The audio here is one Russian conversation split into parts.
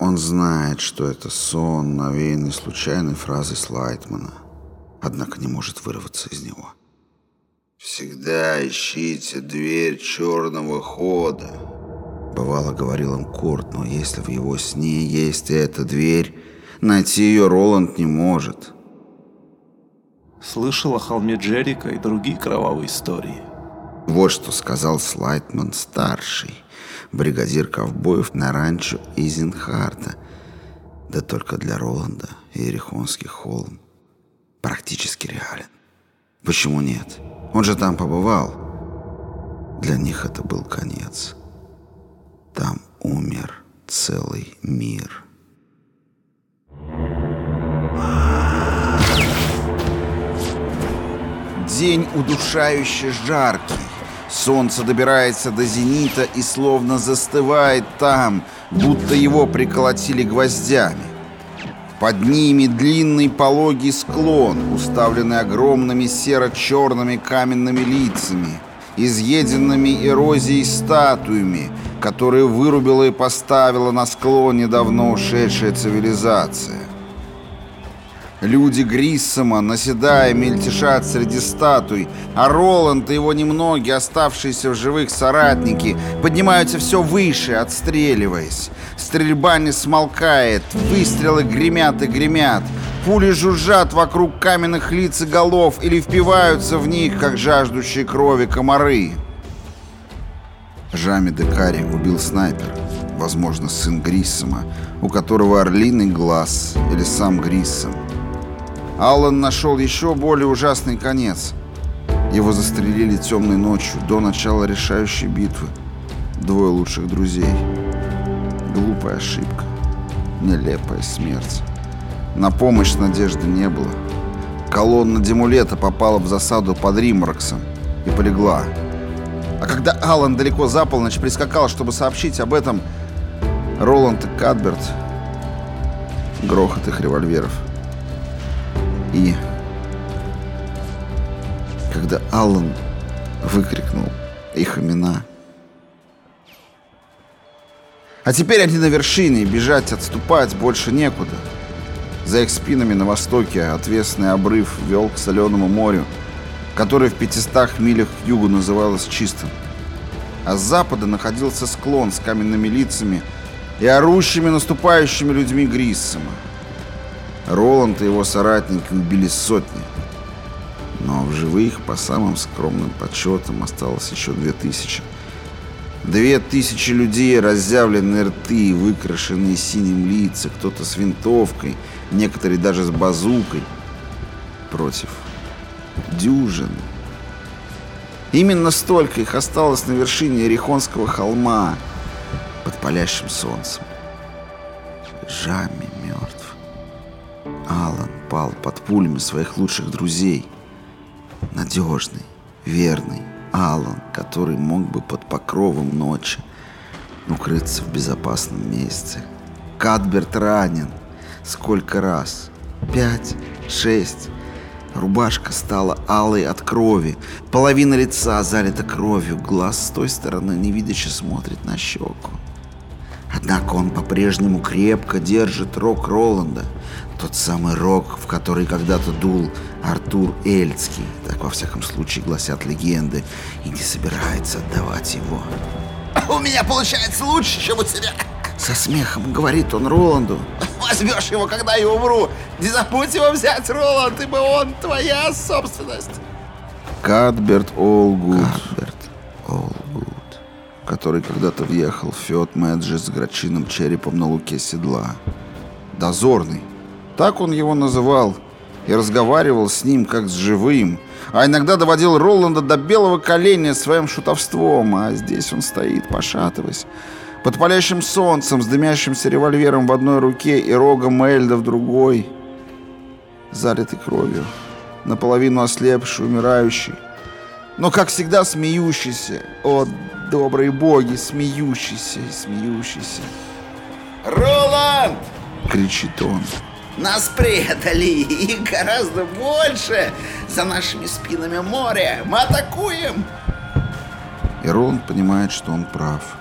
Он знает, что это сон, навеянный случайной фразой Слайтмана, однако не может вырваться из него. «Всегда ищите дверь черного хода», — бывало говорил им Курт, но если в его сне есть эта дверь, найти ее Роланд не может. Слышал о холме Джерика и другие кровавые истории. Вот что сказал Слайтман-старший, бригадир ковбоев на ранчо Изенхарта. Да только для Роланда Иерихонский холм практически реален. Почему нет? Он же там побывал. Для них это был конец. Там умер целый мир. День удушающе жаркий. Солнце добирается до зенита и словно застывает там, будто его приколотили гвоздями. Под ними длинный пологий склон, уставленный огромными серо-черными каменными лицами, изъеденными эрозией статуями, которые вырубила и поставила на склоне давно ушедшая цивилизация. Люди Гриссома, наседая, мельтешат среди статуй, а Роланд и его немногие оставшиеся в живых соратники поднимаются все выше, отстреливаясь. Стрельба не смолкает, выстрелы гремят и гремят, пули жужжат вокруг каменных лиц и голов или впиваются в них, как жаждущие крови комары. Жами Декари убил снайпер, возможно, сын Гриссома, у которого орлиный глаз, или сам Гриссом. Аллан нашел еще более ужасный конец. Его застрелили темной ночью, до начала решающей битвы. Двое лучших друзей. Глупая ошибка. Нелепая смерть. На помощь надежды не было. Колонна Демулета попала в засаду под Римроксом и полегла. А когда Аллан далеко за полночь прискакал, чтобы сообщить об этом, Роланд и Кадберт... Грохот их револьверов — и когда Аллан выкрикнул их имена. А теперь они на вершине, бежать, отступать больше некуда. За их спинами на востоке отвесный обрыв вел к соленому морю, которое в 500 милях к югу называлось чистым. А с запада находился склон с каменными лицами и орущими наступающими людьми Гриссома. Роланд и его соратники убили сотни. Но в живых, по самым скромным подсчетам, осталось еще две тысячи. Две тысячи людей, разъявленные рты выкрашенные синим лица, кто-то с винтовкой, некоторые даже с базукой. Против дюжин. Именно столько их осталось на вершине Орехонского холма под палящим солнцем. Жами пал под пулями своих лучших друзей. Надежный, верный Алан, который мог бы под покровом ночи укрыться в безопасном месте. Кадберт ранен. Сколько раз? Пять? Шесть? Рубашка стала алой от крови. Половина лица залита кровью. Глаз с той стороны невидяще смотрит на щеку. Однако он по-прежнему крепко держит рог Роланда. Тот самый рог, в который когда-то дул Артур Эльцкий, так во всяком случае гласят легенды, и не собирается отдавать его. «У меня получается лучше, чем у тебя!» Со смехом говорит он Роланду. «Возьмешь его, когда я умру! Не забудь его взять, Роланд, ибо он твоя собственность!» Кадберт Олгуд. Кадберт который когда-то въехал в Фёд Мэджи с грачиным черепом на луке седла. Дозорный, так он его называл, и разговаривал с ним как с живым, а иногда доводил Роланда до белого коленя своим шутовством, а здесь он стоит, пошатываясь, под палящим солнцем, с дымящимся револьвером в одной руке и рогом Эльда в другой, залитый кровью, наполовину ослепший, умирающий, но, как всегда, смеющийся. О, добрые боги, смеющийся и смеющийся. «Роланд!» — кричит он. Нас предали, и гораздо больше. За нашими спинами море. Мы атакуем. И Роланд понимает, что он прав.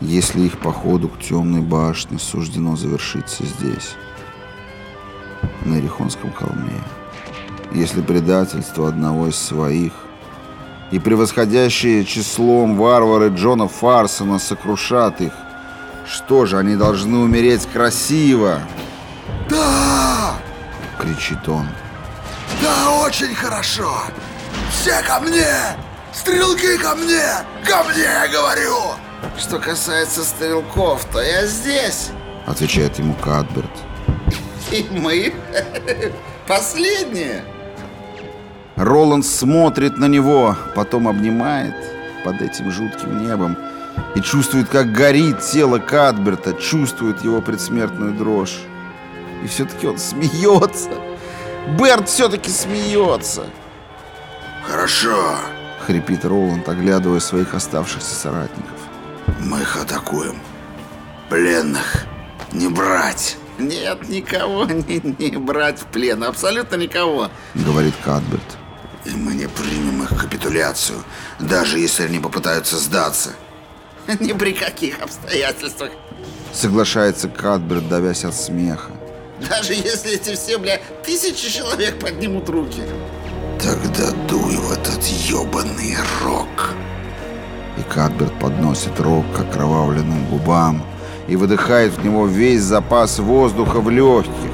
если их походу к темной башне суждено завершиться здесь, на Ерехонском холме, если предательство одного из своих и превосходящие числом варвары Джона Фарсона сокрушат их, что же, они должны умереть красиво? «Да!» — кричит он. «Да, очень хорошо! Все ко мне! Стрелки ко мне! Ко мне, говорю!» «Что касается стрелков, то я здесь!» — отвечает ему Кадберт. «И мы последние!» Роланд смотрит на него, потом обнимает под этим жутким небом и чувствует, как горит тело Кадберта, чувствует его предсмертную дрожь. И все-таки он смеется. Берт все-таки смеется. «Хорошо», — хрипит Роланд, оглядывая своих оставшихся соратников. «Мы их атакуем. Пленных не брать». «Нет, никого не, не брать в плен, абсолютно никого», — говорит Кадберт. «И мы не примем их капитуляцию, даже если они попытаются сдаться». «Ни при каких обстоятельствах», — соглашается Кадберт, давясь от смеха. «Даже если эти все, бля, тысячи человек поднимут руки». «Тогда дуй в этот ебаный рог». И Кадберт подносит рог к окровавленным губам и выдыхает в него весь запас воздуха в легких.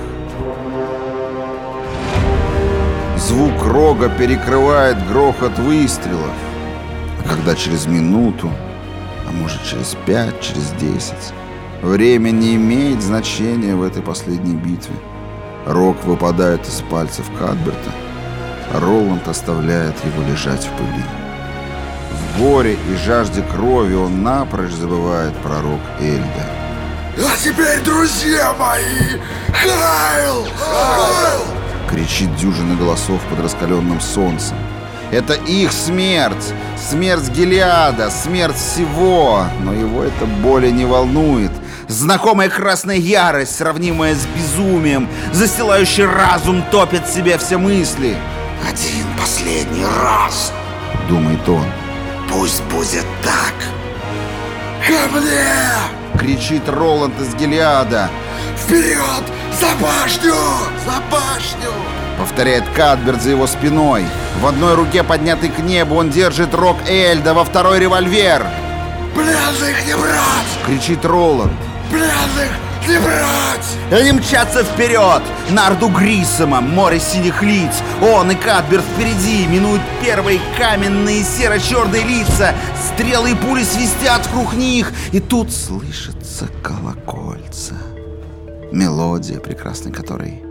Звук рога перекрывает грохот выстрелов. А когда через минуту, а может через пять, через десять, время не имеет значения в этой последней битве. Рог выпадает из пальцев Кадберта, а Роланд оставляет его лежать в пыли. В горе и жажде крови он напрочь забывает про рог Эльда. «А теперь, друзья мои, Хайл! Хайл!» Кричит дюжина голосов под раскаленным солнцем. Это их смерть! Смерть Гелиада, смерть всего! Но его это более не волнует. Знакомая красная ярость, сравнимая с безумием, застилающий разум, топит в себе все мысли. «Один последний раз!» — думает он. «Пусть будет так!» «Ко мне!» — кричит Роланд из Гелиада. «Вперед! За башню! За башню!» Повторяет Кадберт за его спиной. В одной руке, поднятый к небу, он держит рог Эльда, во второй револьвер. «Пленных не брать!» — кричит Роланд. «Пленных не брать!» Они мчатся вперед! На Орду Грисома, море синих лиц. Он и Кадберт впереди, минуют первые каменные серо-черные лица. Стрелы и пули свистят вокруг них. И тут слышится колокольца. Мелодия, прекрасной которой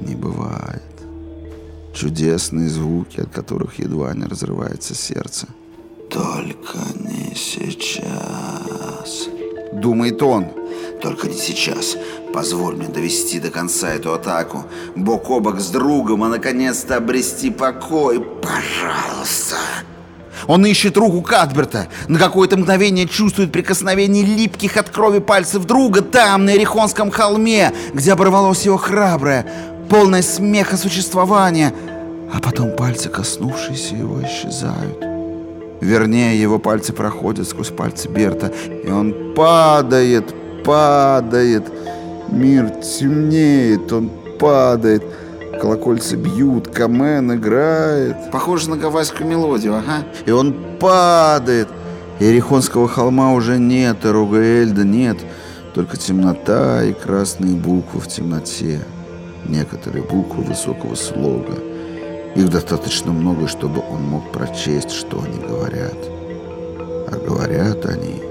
не бывает. Чудесные звуки, от которых едва не разрывается сердце. «Только не сейчас», — думает он. «Только не сейчас. Позволь мне довести до конца эту атаку. Бок о бок с другом, а наконец-то обрести покой. Пожалуйста!» Он ищет руку Кадберта. На какое-то мгновение чувствует прикосновение липких от крови пальцев друга там, на Эрихонском холме, где оборвалось его храброе, полное смеха существование. А потом пальцы, коснувшиеся его, исчезают. Вернее, его пальцы проходят сквозь пальцы Берта, и он падает, падает. Мир темнеет, он падает. Колокольцы бьют, камен играет. Похоже на гавайскую мелодию, ага. И он падает. Ерехонского холма уже нет, и рога Эльда нет. Только темнота и красные буквы в темноте. Некоторые буквы высокого слога. Их достаточно много, чтобы он мог прочесть, что они говорят. А говорят они